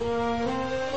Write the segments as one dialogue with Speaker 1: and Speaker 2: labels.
Speaker 1: Thank you.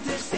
Speaker 1: this